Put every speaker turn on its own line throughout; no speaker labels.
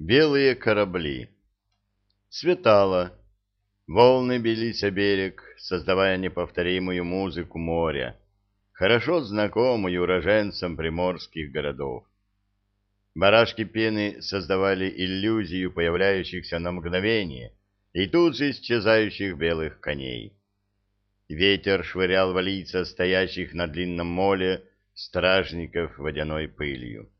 Белые корабли. Светало. Волны бились о берег, создавая неповторимую музыку моря, хорошо знакомую уроженцам приморских городов. Барашки пены создавали иллюзию появляющихся на мгновение и тут же исчезающих белых коней. Ветер швырял в лица стоящих на длинном моле стражников водяной пылью.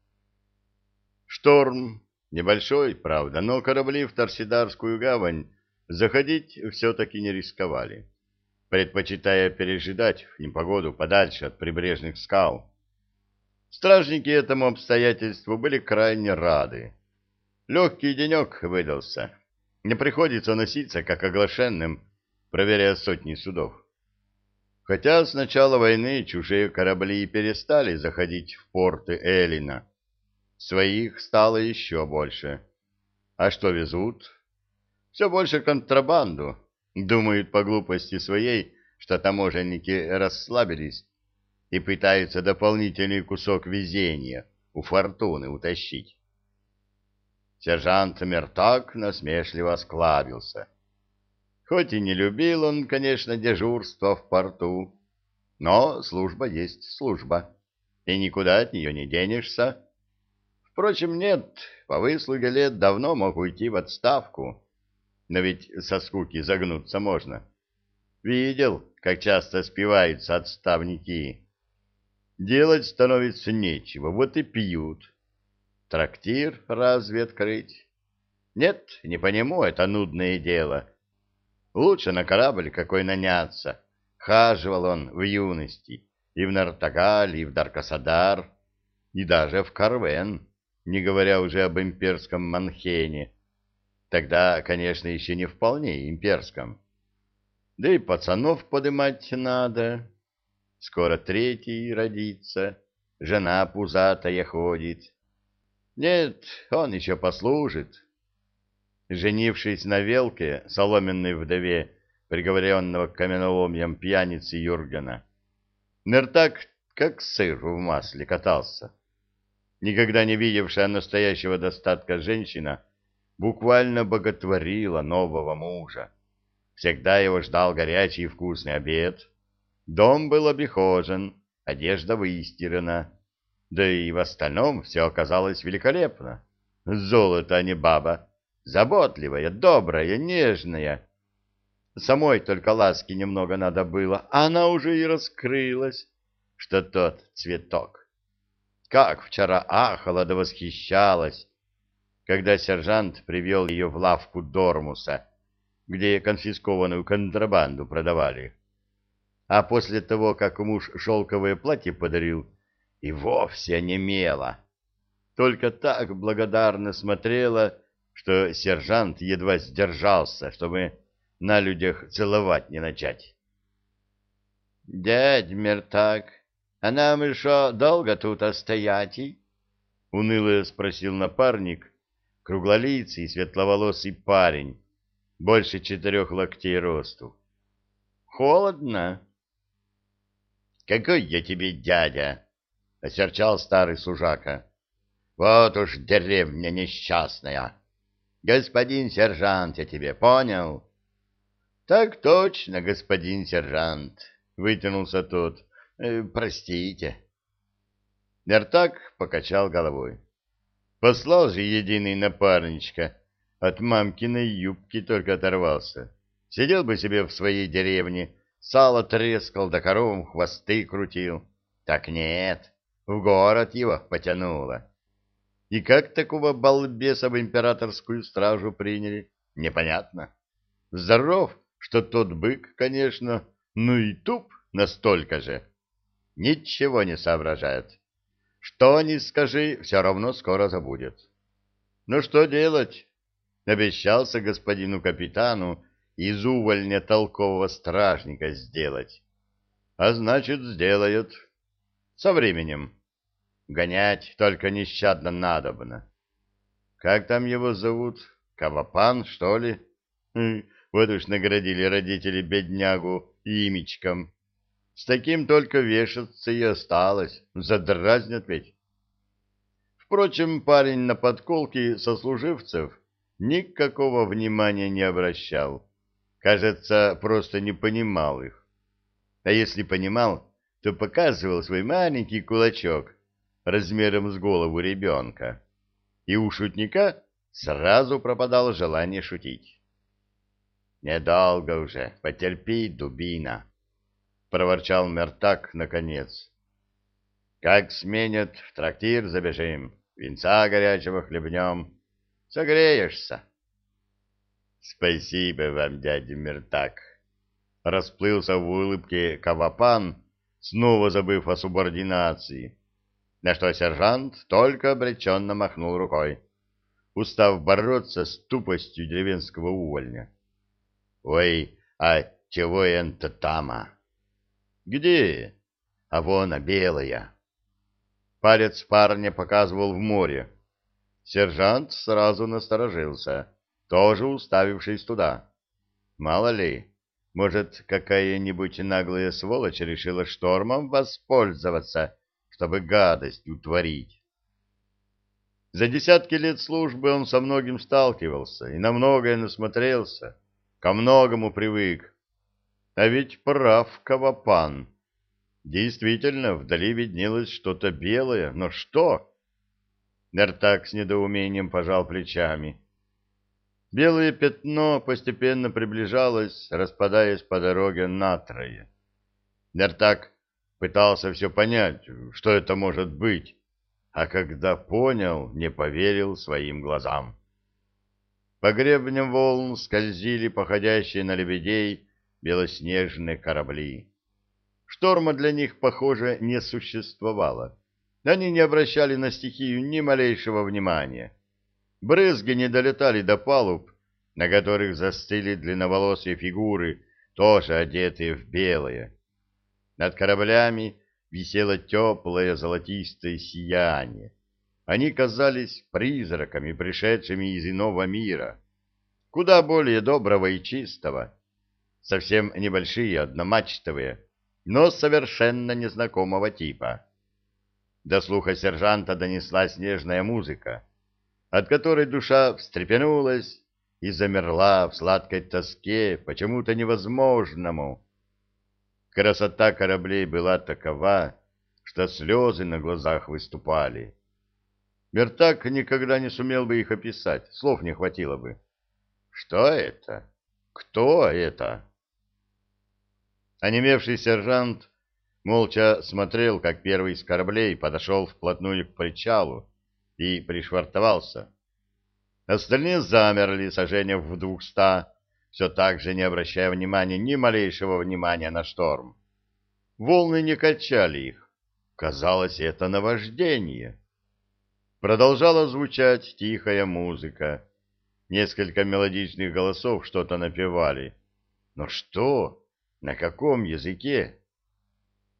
Шторм, небольшой, правда, но корабли в Торсидарскую гавань заходить все-таки не рисковали, предпочитая пережидать непогоду подальше от прибрежных скал. Стражники этому обстоятельству были крайне рады. Легкий денек выдался. Не приходится носиться, как оглашенным, проверяя сотни судов. Хотя с начала войны чужие корабли перестали заходить в порты Эллина, Своих стало еще больше. А что везут? Все больше контрабанду. Думают по глупости своей, что таможенники расслабились и пытаются дополнительный кусок везения у фортуны утащить. Сержант Мертак насмешливо осклабился. Хоть и не любил он, конечно, дежурство в порту, но служба есть служба, и никуда от нее не денешься. Впрочем, нет, по выслуге лет давно мог уйти в отставку. Но ведь со скуки загнуться можно. Видел, как часто спиваются отставники. Делать становится нечего, вот и пьют. Трактир разве открыть? Нет, не по нему это нудное дело. Лучше на корабль какой наняться. Хаживал он в юности и в Нартагаль, и в Даркасадар, и даже в Карвен не говоря уже об имперском Манхене. Тогда, конечно, еще не вполне имперском. Да и пацанов подымать надо. Скоро третий родится, жена пузатая ходит. Нет, он еще послужит. Женившись на Велке, соломенной вдове, приговоренного к каменоломьям пьяницы Юргена, Нертак как сыр в масле катался никогда не видевшая настоящего достатка женщина, буквально боготворила нового мужа. Всегда его ждал горячий и вкусный обед. Дом был обихожен, одежда выстирана. Да и в остальном все оказалось великолепно. Золото, а не баба. Заботливая, добрая, нежная. Самой только ласки немного надо было, а она уже и раскрылась, что тот цветок. Как вчера ахала да восхищалась, когда сержант привел ее в лавку Дормуса, где конфискованную контрабанду продавали. А после того, как муж шелковое платье подарил, и вовсе онемела. Только так благодарно смотрела, что сержант едва сдержался, чтобы на людях целовать не начать. — Дядь Мертак, а нам еще долго тут остоять? — уныло спросил напарник, круглолицый светловолосый парень, больше четырех локтей росту. — Холодно. — Какой я тебе дядя? — осерчал старый сужака. — Вот уж деревня несчастная. Господин сержант, я тебе понял? — Так точно, господин сержант, — вытянулся тот. Э, простите. Нертак покачал головой. Послал же единый напарничка. От мамкиной юбки только оторвался. Сидел бы себе в своей деревне, сало трескал, да коровам хвосты крутил. Так нет, в город его потянуло. И как такого балбеса в императорскую стражу приняли, непонятно. Здоров, что тот бык, конечно, ну и туп настолько же ничего не соображает. Что ни скажи, все равно скоро забудет. Ну что делать? Обещался господину капитану из увольня толкового стражника сделать. А значит, сделают. Со временем. Гонять только нещадно надобно. Как там его зовут? Кавапан, что ли? Хм, вот уж наградили родители беднягу имечком. С таким только вешаться и осталось. Задразнят ведь. Впрочем, парень на подколке сослуживцев никакого внимания не обращал. Кажется, просто не понимал их. А если понимал, то показывал свой маленький кулачок размером с голову ребенка. И у шутника сразу пропадало желание шутить. «Недолго уже, потерпи, дубина», — проворчал Мертак наконец. «Как сменят, в трактир забежим, винца горячего хлебнем, согреешься». «Спасибо вам, дядя Мертак», — расплылся в улыбке Кавапан, снова забыв о субординации, на что сержант только обреченно махнул рукой, устав бороться с тупостью деревенского увольня. Ой, а чего это тама? Где? А вон, а белая. Палец парня показывал в море. Сержант сразу насторожился, тоже уставившись туда. Мало ли, может, какая-нибудь наглая сволочь решила штормом воспользоваться, чтобы гадость утворить. За десятки лет службы он со многим сталкивался и на многое насмотрелся ко многому привык. А ведь прав Кавапан. Действительно, вдали виднелось что-то белое, но что? Нертак с недоумением пожал плечами. Белое пятно постепенно приближалось, распадаясь по дороге на трое. Нертак пытался все понять, что это может быть, а когда понял, не поверил своим глазам. По гребням волн скользили походящие на лебедей белоснежные корабли. Шторма для них, похоже, не существовало. Они не обращали на стихию ни малейшего внимания. Брызги не долетали до палуб, на которых застыли длинноволосые фигуры, тоже одетые в белое. Над кораблями висело теплое золотистое сияние. Они казались призраками, пришедшими из иного мира, куда более доброго и чистого, совсем небольшие, одномачтовые, но совершенно незнакомого типа. До слуха сержанта донеслась нежная музыка, от которой душа встрепенулась и замерла в сладкой тоске почему-то невозможному. Красота кораблей была такова, что слезы на глазах выступали. Мертак никогда не сумел бы их описать, слов не хватило бы. Что это? Кто это? Онемевший сержант молча смотрел, как первый из кораблей подошел вплотную к причалу и пришвартовался. Остальные замерли, сожжения в двухста, все так же не обращая внимания, ни малейшего внимания на шторм. Волны не качали их. Казалось, это наваждение. Продолжала звучать тихая музыка. Несколько мелодичных голосов что-то напевали. Но что? На каком языке?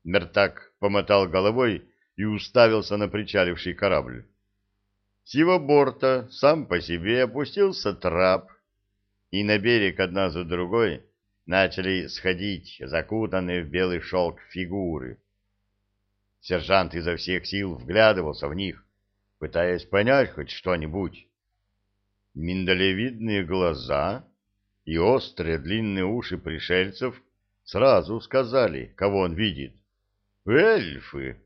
Мертак помотал головой и уставился на причаливший корабль. С его борта сам по себе опустился трап, и на берег одна за другой начали сходить закутанные в белый шелк фигуры. Сержант изо всех сил вглядывался в них, пытаясь понять хоть что-нибудь. Миндалевидные глаза и острые длинные уши пришельцев сразу сказали, кого он видит. Эльфы!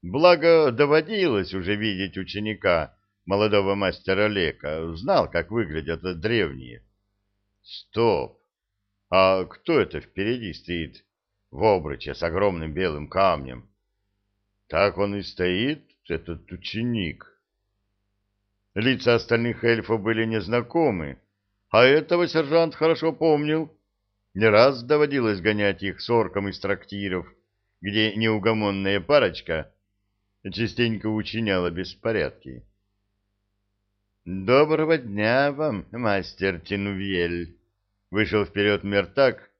Благо, доводилось уже видеть ученика молодого мастера Лека, знал, как выглядят древние. Стоп! А кто это впереди стоит в обруче с огромным белым камнем? Так он и стоит, этот ученик. Лица остальных эльфов были незнакомы, а этого сержант хорошо помнил. Не раз доводилось гонять их с орком из трактиров, где неугомонная парочка частенько учиняла беспорядки. «Доброго дня вам, мастер Тинувель!» Вышел вперед Мертак,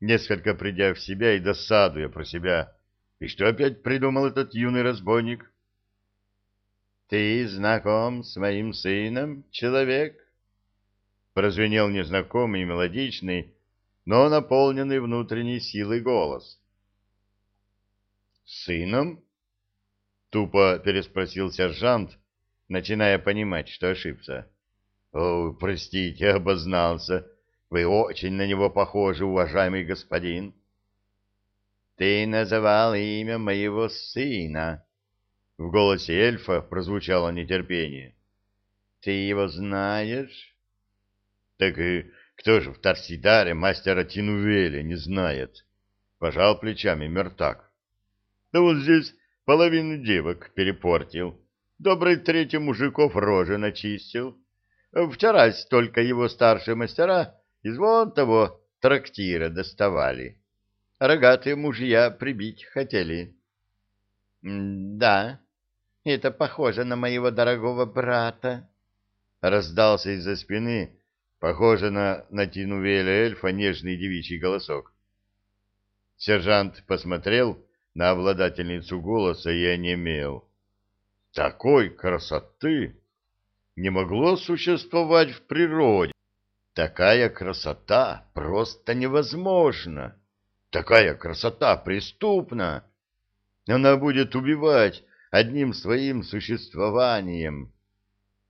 несколько придя в себя и досадуя про себя. «И что опять придумал этот юный разбойник?» «Ты знаком с моим сыном, человек?» Прозвенел незнакомый мелодичный, но наполненный внутренней силой голос. «Сыном?» — тупо переспросил сержант, начиная понимать, что ошибся. О, простите, обознался. Вы очень на него похожи, уважаемый господин. Ты называл имя моего сына. В голосе эльфа прозвучало нетерпение. Ты его знаешь? Так и кто же в Тарсидаре мастера Тинувеля не знает? Пожал плечами Мертак. Да вот здесь половину девок перепортил. Добрый третий мужиков рожи начистил. Вчера только его старшие мастера из вон того трактира доставали. Рогатые мужья прибить хотели. — Да, это похоже на моего дорогого брата. Раздался из-за спины, похоже на натянувеля эльфа, нежный девичий голосок. Сержант посмотрел на обладательницу голоса и онемел. Такой красоты не могло существовать в природе. Такая красота просто невозможна. Такая красота преступна. Она будет убивать одним своим существованием.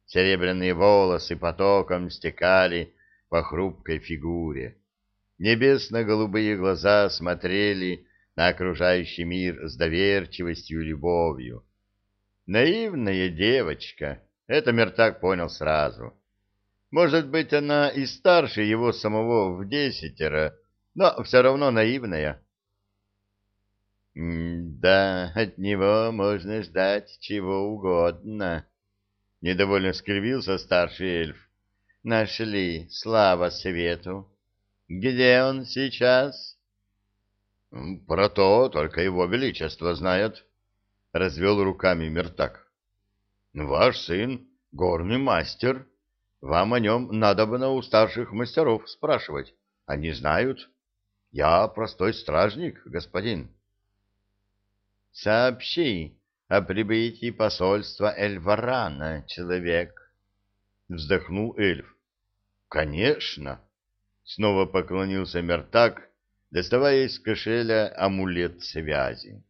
Серебряные волосы потоком стекали по хрупкой фигуре. Небесно-голубые глаза смотрели на окружающий мир с доверчивостью и любовью. Наивная девочка, это Мертак понял сразу. Может быть, она и старше его самого в десятеро, но все равно наивная. «Да, от него можно ждать чего угодно», — недовольно скривился старший эльф. «Нашли, слава свету. Где он сейчас?» «Про то только его величество знает», — развел руками Мертак. «Ваш сын — горный мастер. Вам о нем надо бы на у старших мастеров спрашивать. Они знают. Я простой стражник, господин». Сообщи о прибытии посольства Эльварана, человек. Вздохнул эльф. Конечно. Снова поклонился Мертак, доставая из кошеля амулет связи.